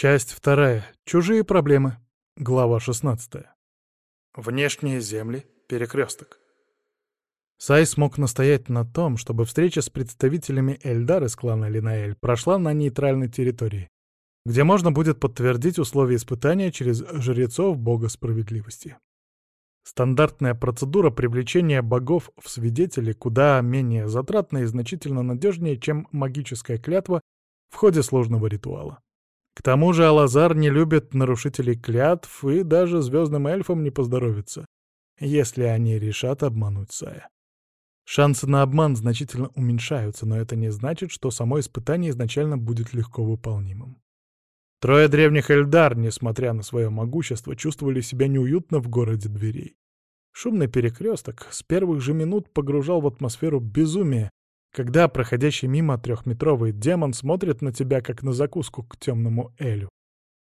Часть вторая. Чужие проблемы. Глава 16. Внешние земли. Перекресток. Сай смог настоять на том, чтобы встреча с представителями Эльдар из клана Линаэль прошла на нейтральной территории, где можно будет подтвердить условия испытания через жрецов бога справедливости. Стандартная процедура привлечения богов в свидетели куда менее затратна и значительно надежнее, чем магическая клятва в ходе сложного ритуала. К тому же Алазар не любит нарушителей клятв и даже звездным эльфам не поздоровится, если они решат обмануть Сая. Шансы на обман значительно уменьшаются, но это не значит, что само испытание изначально будет легко выполнимым. Трое древних Эльдар, несмотря на свое могущество, чувствовали себя неуютно в городе дверей. Шумный перекресток с первых же минут погружал в атмосферу безумия, когда проходящий мимо трехметровый демон смотрит на тебя, как на закуску к темному Элю.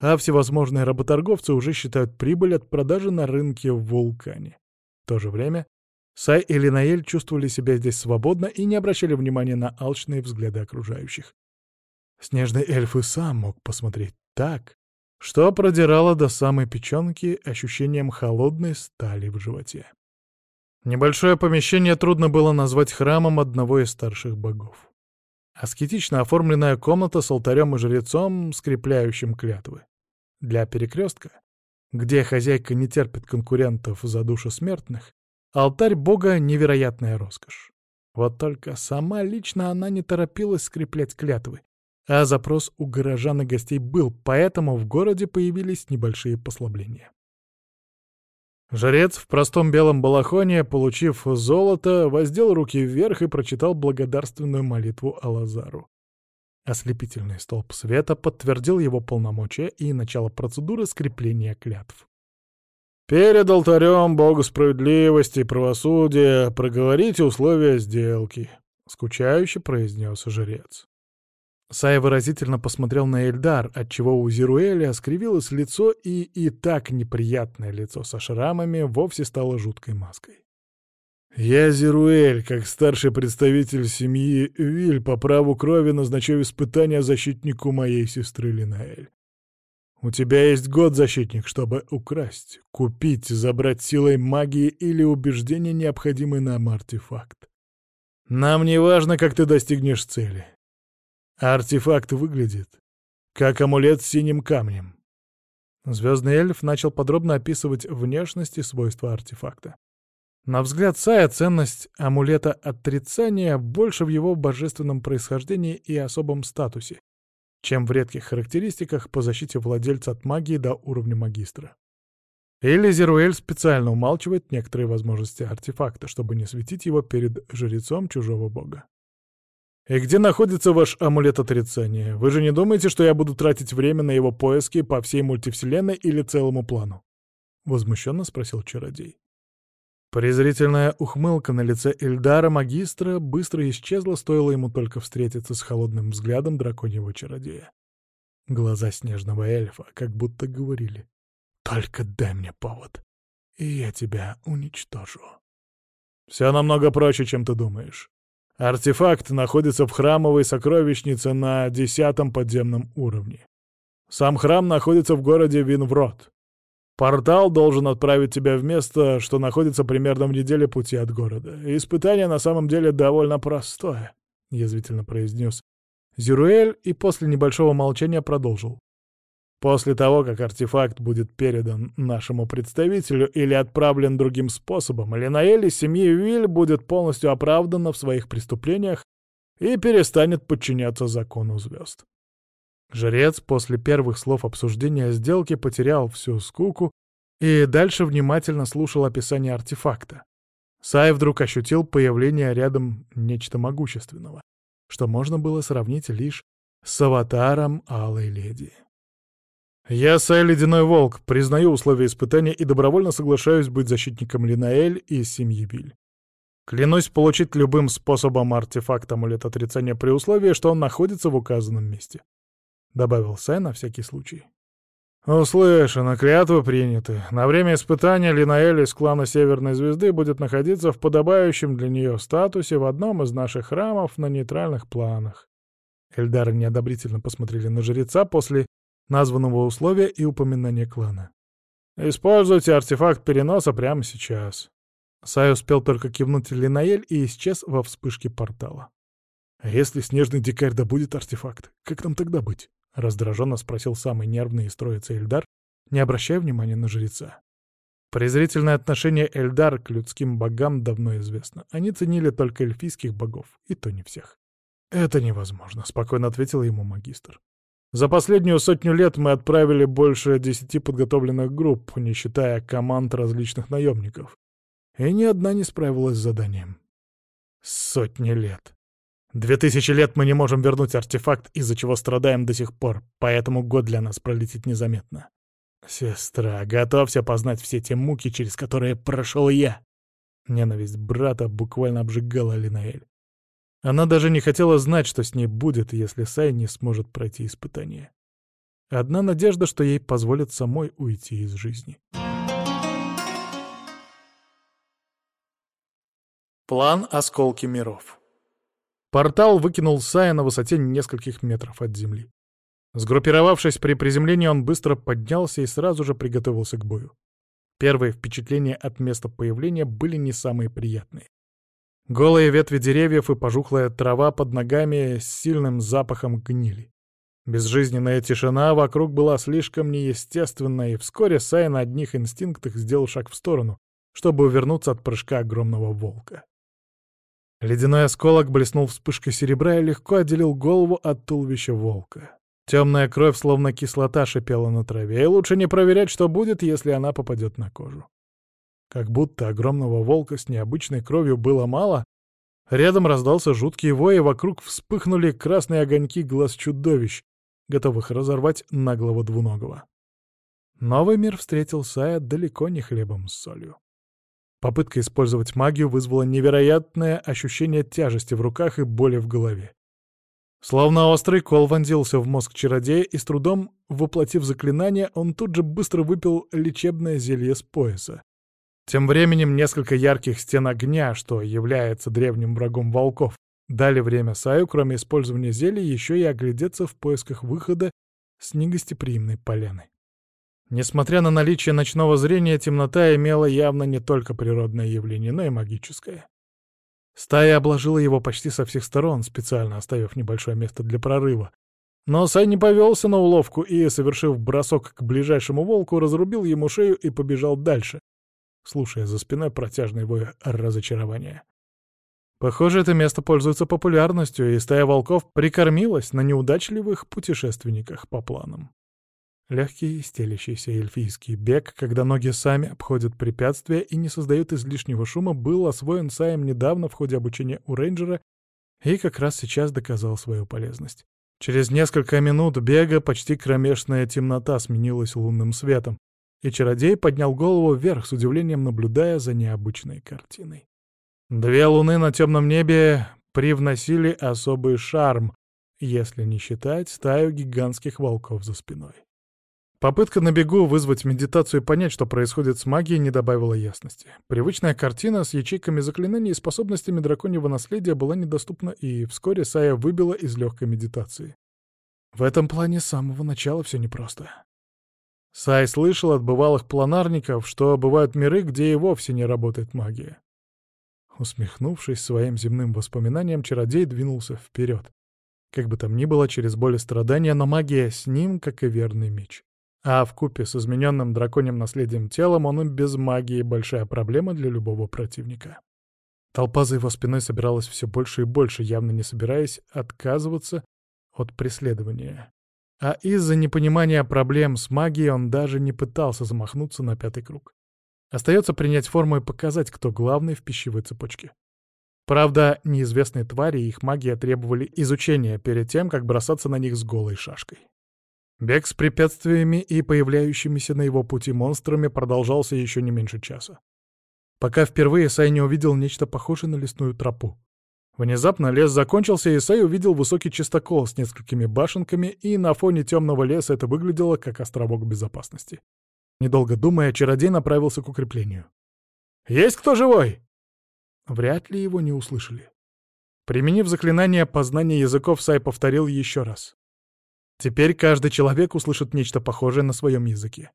А всевозможные работорговцы уже считают прибыль от продажи на рынке в вулкане. В то же время Сай и Линаэль чувствовали себя здесь свободно и не обращали внимания на алчные взгляды окружающих. Снежный эльф и сам мог посмотреть так, что продирало до самой печенки ощущением холодной стали в животе. Небольшое помещение трудно было назвать храмом одного из старших богов. Аскетично оформленная комната с алтарем и жрецом, скрепляющим клятвы. Для перекрестка, где хозяйка не терпит конкурентов за души смертных, алтарь бога — невероятная роскошь. Вот только сама лично она не торопилась скреплять клятвы, а запрос у горожан и гостей был, поэтому в городе появились небольшие послабления. Жрец в простом белом балахоне, получив золото, воздел руки вверх и прочитал благодарственную молитву Алазару. Ослепительный столб света подтвердил его полномочия и начало процедуры скрепления клятв. «Перед алтарем Богу справедливости и правосудия проговорите условия сделки», — скучающе произнес жрец. Сай выразительно посмотрел на Эльдар, отчего у Зируэля скривилось лицо, и и так неприятное лицо со шрамами вовсе стало жуткой маской. «Я, Зируэль, как старший представитель семьи Виль, по праву крови назначаю испытание защитнику моей сестры Линаэль. У тебя есть год, защитник, чтобы украсть, купить, забрать силой магии или убеждения, необходимый нам артефакт. Нам не важно, как ты достигнешь цели. Артефакт выглядит как амулет с синим камнем. Звездный эльф начал подробно описывать внешность и свойства артефакта. На взгляд Сая ценность амулета отрицания больше в его божественном происхождении и особом статусе, чем в редких характеристиках по защите владельца от магии до уровня магистра. Или Зеруэль специально умалчивает некоторые возможности артефакта, чтобы не светить его перед жрецом чужого бога. «И где находится ваш амулет отрицания? Вы же не думаете, что я буду тратить время на его поиски по всей мультивселенной или целому плану?» — возмущенно спросил чародей. Презрительная ухмылка на лице Эльдара Магистра быстро исчезла, стоило ему только встретиться с холодным взглядом драконьего чародея. Глаза снежного эльфа как будто говорили «Только дай мне повод, и я тебя уничтожу». «Все намного проще, чем ты думаешь. Артефакт находится в храмовой сокровищнице на десятом подземном уровне. Сам храм находится в городе Винврод. Портал должен отправить тебя в место, что находится примерно в неделе пути от города. Испытание на самом деле довольно простое, — язвительно произнес Зируэль и после небольшого молчания продолжил. После того, как артефакт будет передан нашему представителю или отправлен другим способом, Линаэль из семьи Виль будет полностью оправдана в своих преступлениях и перестанет подчиняться закону звезд. Жрец после первых слов обсуждения сделки потерял всю скуку и дальше внимательно слушал описание артефакта. Сай вдруг ощутил появление рядом нечто могущественного, что можно было сравнить лишь с аватаром Алой Леди. «Я, Сай Ледяной Волк, признаю условия испытания и добровольно соглашаюсь быть защитником Линаэль и семьи Биль. Клянусь получить любым способом артефакт амулет отрицания при условии, что он находится в указанном месте», — добавил Сай на всякий случай. «Услышано, клятвы приняты. На время испытания Линаэль из клана Северной Звезды будет находиться в подобающем для нее статусе в одном из наших храмов на нейтральных планах». Эльдары неодобрительно посмотрели на жреца после названного условия и упоминания клана. «Используйте артефакт переноса прямо сейчас». Сай успел только кивнуть Линаэль и исчез во вспышке портала. «А если снежный дикарь добудет артефакт, как нам тогда быть?» — раздраженно спросил самый нервный из троицы Эльдар, не обращая внимания на жреца. Презрительное отношение Эльдар к людским богам давно известно. Они ценили только эльфийских богов, и то не всех. «Это невозможно», — спокойно ответил ему магистр. «За последнюю сотню лет мы отправили больше десяти подготовленных групп, не считая команд различных наемников. И ни одна не справилась с заданием. Сотни лет. Две тысячи лет мы не можем вернуть артефакт, из-за чего страдаем до сих пор, поэтому год для нас пролетит незаметно. Сестра, готовься познать все те муки, через которые прошел я. Ненависть брата буквально обжигала Линаэль. Она даже не хотела знать, что с ней будет, если Сай не сможет пройти испытание. Одна надежда, что ей позволят самой уйти из жизни. План «Осколки миров». Портал выкинул Сая на высоте нескольких метров от земли. Сгруппировавшись при приземлении, он быстро поднялся и сразу же приготовился к бою. Первые впечатления от места появления были не самые приятные. Голые ветви деревьев и пожухлая трава под ногами с сильным запахом гнили. Безжизненная тишина вокруг была слишком неестественной, и вскоре Сай на одних инстинктах сделал шаг в сторону, чтобы увернуться от прыжка огромного волка. Ледяной осколок блеснул вспышкой серебра и легко отделил голову от туловища волка. Темная кровь, словно кислота, шипела на траве, и лучше не проверять, что будет, если она попадет на кожу. Как будто огромного волка с необычной кровью было мало, рядом раздался жуткий вой, и вокруг вспыхнули красные огоньки глаз чудовищ, готовых разорвать наглого двуногого. Новый мир встретил Сая далеко не хлебом с солью. Попытка использовать магию вызвала невероятное ощущение тяжести в руках и боли в голове. Словно острый кол вонзился в мозг чародея, и с трудом, воплотив заклинание, он тут же быстро выпил лечебное зелье с пояса. Тем временем несколько ярких стен огня, что является древним врагом волков, дали время Саю, кроме использования зелья, еще и оглядеться в поисках выхода с негостеприимной поляны. Несмотря на наличие ночного зрения, темнота имела явно не только природное явление, но и магическое. Стая обложила его почти со всех сторон, специально оставив небольшое место для прорыва. Но Сай не повелся на уловку и, совершив бросок к ближайшему волку, разрубил ему шею и побежал дальше, слушая за спиной протяжный вой разочарования. Похоже, это место пользуется популярностью, и стая волков прикормилась на неудачливых путешественниках по планам. Легкий, стелящийся эльфийский бег, когда ноги сами обходят препятствия и не создают излишнего шума, был освоен Саем недавно в ходе обучения у рейнджера и как раз сейчас доказал свою полезность. Через несколько минут бега почти кромешная темнота сменилась лунным светом, и чародей поднял голову вверх с удивлением, наблюдая за необычной картиной. Две луны на темном небе привносили особый шарм, если не считать стаю гигантских волков за спиной. Попытка на бегу вызвать медитацию и понять, что происходит с магией, не добавила ясности. Привычная картина с ячейками заклинаний и способностями драконьего наследия была недоступна, и вскоре Сая выбила из легкой медитации. В этом плане с самого начала все непросто. Сай слышал от бывалых планарников, что бывают миры, где и вовсе не работает магия. Усмехнувшись своим земным воспоминанием, чародей двинулся вперед. Как бы там ни было, через боль и страдания, но магия с ним, как и верный меч. А в купе с измененным драконьим наследием телом он и без магии большая проблема для любого противника. Толпа за его спиной собиралась все больше и больше, явно не собираясь отказываться от преследования. А из-за непонимания проблем с магией он даже не пытался замахнуться на пятый круг. Остается принять форму и показать, кто главный в пищевой цепочке. Правда, неизвестные твари и их магия требовали изучения перед тем, как бросаться на них с голой шашкой. Бег с препятствиями и появляющимися на его пути монстрами продолжался еще не меньше часа. Пока впервые Сай не увидел нечто похожее на лесную тропу. Внезапно лес закончился, и Сай увидел высокий чистокол с несколькими башенками, и на фоне темного леса это выглядело как островок безопасности. Недолго думая, чародей направился к укреплению. «Есть кто живой?» Вряд ли его не услышали. Применив заклинание познания языков, Сай повторил еще раз. Теперь каждый человек услышит нечто похожее на своем языке.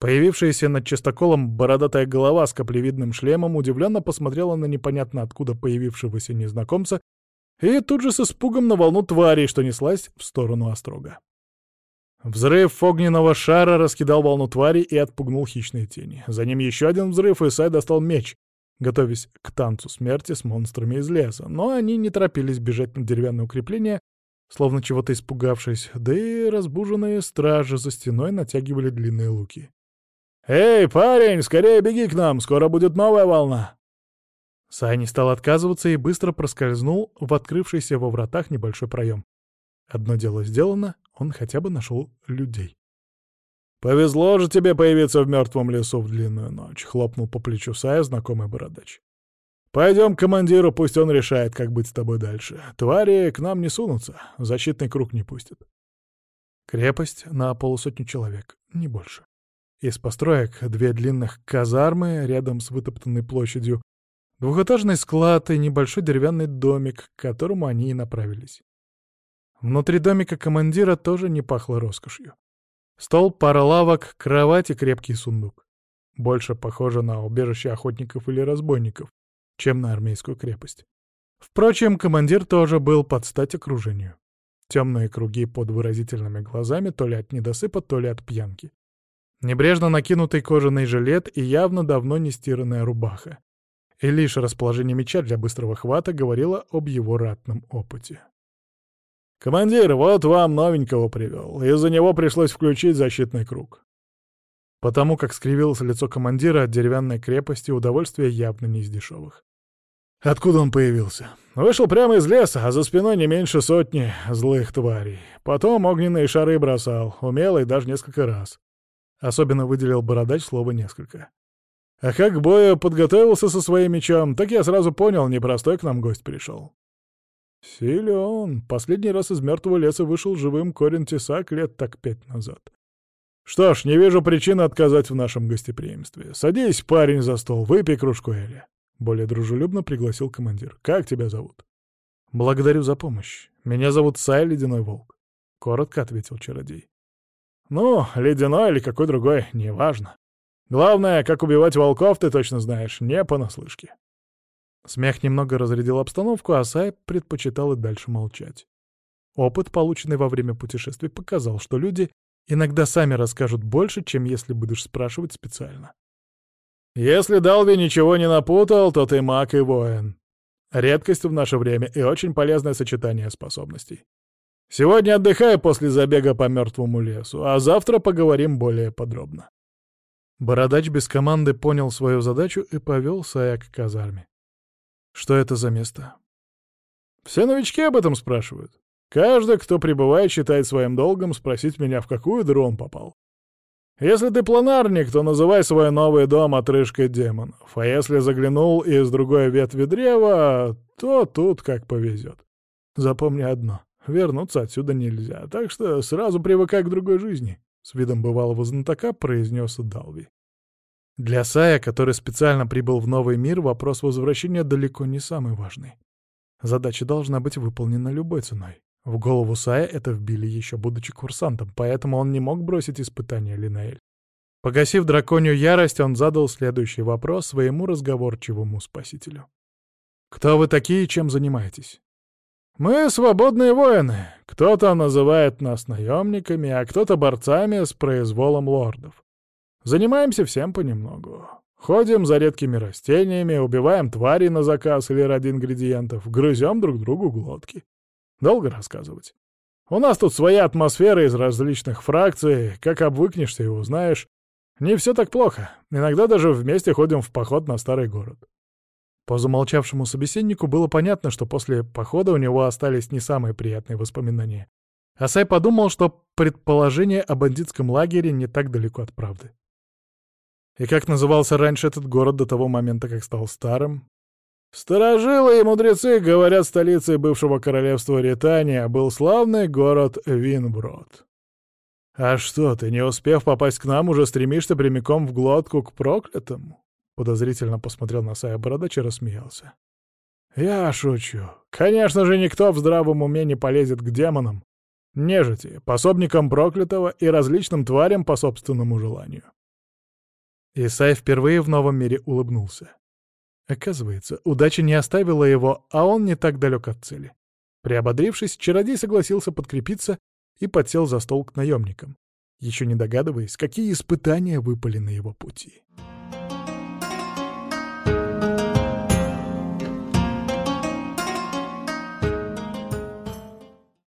Появившаяся над частоколом бородатая голова с каплевидным шлемом удивленно посмотрела на непонятно откуда появившегося незнакомца и тут же с испугом на волну тварей, что неслась в сторону острога. Взрыв огненного шара раскидал волну твари и отпугнул хищные тени. За ним еще один взрыв, и Сай достал меч, готовясь к танцу смерти с монстрами из леса, но они не торопились бежать на деревянное укрепление, словно чего-то испугавшись, да и разбуженные стражи за стеной натягивали длинные луки. «Эй, парень, скорее беги к нам, скоро будет новая волна!» Сай не стал отказываться и быстро проскользнул в открывшийся во вратах небольшой проем. Одно дело сделано, он хотя бы нашел людей. «Повезло же тебе появиться в мертвом лесу в длинную ночь», — хлопнул по плечу Сая знакомый бородач. «Пойдем к командиру, пусть он решает, как быть с тобой дальше. Твари к нам не сунутся, защитный круг не пустят». Крепость на полусотню человек, не больше. Из построек две длинных казармы рядом с вытоптанной площадью, двухэтажный склад и небольшой деревянный домик, к которому они и направились. Внутри домика командира тоже не пахло роскошью. Стол, пара лавок, кровать и крепкий сундук. Больше похоже на убежище охотников или разбойников, чем на армейскую крепость. Впрочем, командир тоже был под стать окружению. Темные круги под выразительными глазами то ли от недосыпа, то ли от пьянки. Небрежно накинутый кожаный жилет и явно давно не стиранная рубаха. И лишь расположение меча для быстрого хвата говорило об его ратном опыте. «Командир, вот вам новенького привел. Из-за него пришлось включить защитный круг». Потому как скривилось лицо командира от деревянной крепости, удовольствие явно не из дешевых. Откуда он появился? Вышел прямо из леса, а за спиной не меньше сотни злых тварей. Потом огненные шары бросал, умело и даже несколько раз. Особенно выделил бородач слово «несколько». А как к бою подготовился со своим мечом, так я сразу понял, непростой к нам гость пришел. Силен. Последний раз из мертвого леса вышел живым корень тесак лет так пять назад. Что ж, не вижу причины отказать в нашем гостеприимстве. Садись, парень, за стол, выпей кружку Эля. Более дружелюбно пригласил командир. Как тебя зовут? Благодарю за помощь. Меня зовут Сай Ледяной Волк. Коротко ответил чародей. Ну, ледяной или какой другой, неважно. Главное, как убивать волков, ты точно знаешь, не понаслышке. Смех немного разрядил обстановку, а Сай предпочитал и дальше молчать. Опыт, полученный во время путешествий, показал, что люди иногда сами расскажут больше, чем если будешь спрашивать специально. «Если Далви ничего не напутал, то ты маг и воин. Редкость в наше время и очень полезное сочетание способностей. Сегодня отдыхай после забега по мертвому лесу, а завтра поговорим более подробно. Бородач без команды понял свою задачу и повел Сая к казарме. Что это за место? Все новички об этом спрашивают. Каждый, кто прибывает, считает своим долгом спросить меня, в какую дыру он попал. Если ты планарник, то называй свой новый дом отрыжкой демонов, а если заглянул из другой ветви древа, то тут как повезет. Запомни одно. Вернуться отсюда нельзя, так что сразу привыкай к другой жизни», — с видом бывалого знатока произнес Далви. Для Сая, который специально прибыл в новый мир, вопрос возвращения далеко не самый важный. Задача должна быть выполнена любой ценой. В голову Сая это вбили еще будучи курсантом, поэтому он не мог бросить испытание Линаэль. Погасив драконью ярость, он задал следующий вопрос своему разговорчивому спасителю. «Кто вы такие и чем занимаетесь?» Мы свободные воины. Кто-то называет нас наемниками, а кто-то борцами с произволом лордов. Занимаемся всем понемногу. Ходим за редкими растениями, убиваем твари на заказ или ради ингредиентов, грызем друг другу глотки. Долго рассказывать. У нас тут своя атмосфера из различных фракций, как обвыкнешься и узнаешь. Не все так плохо. Иногда даже вместе ходим в поход на старый город. По замолчавшему собеседнику было понятно, что после похода у него остались не самые приятные воспоминания. Асай подумал, что предположение о бандитском лагере не так далеко от правды. И как назывался раньше этот город до того момента, как стал старым? Старожилы и мудрецы говорят, столицей бывшего королевства Ритания был славный город Винброд. А что, ты, не успев попасть к нам, уже стремишься прямиком в глотку к проклятому? Подозрительно посмотрел на Сая Бородач и рассмеялся. «Я шучу. Конечно же, никто в здравом уме не полезет к демонам, нежити, пособникам проклятого и различным тварям по собственному желанию. Исай впервые в новом мире улыбнулся. Оказывается, удача не оставила его, а он не так далек от цели. Приободрившись, чародей согласился подкрепиться и подсел за стол к наемникам, еще не догадываясь, какие испытания выпали на его пути.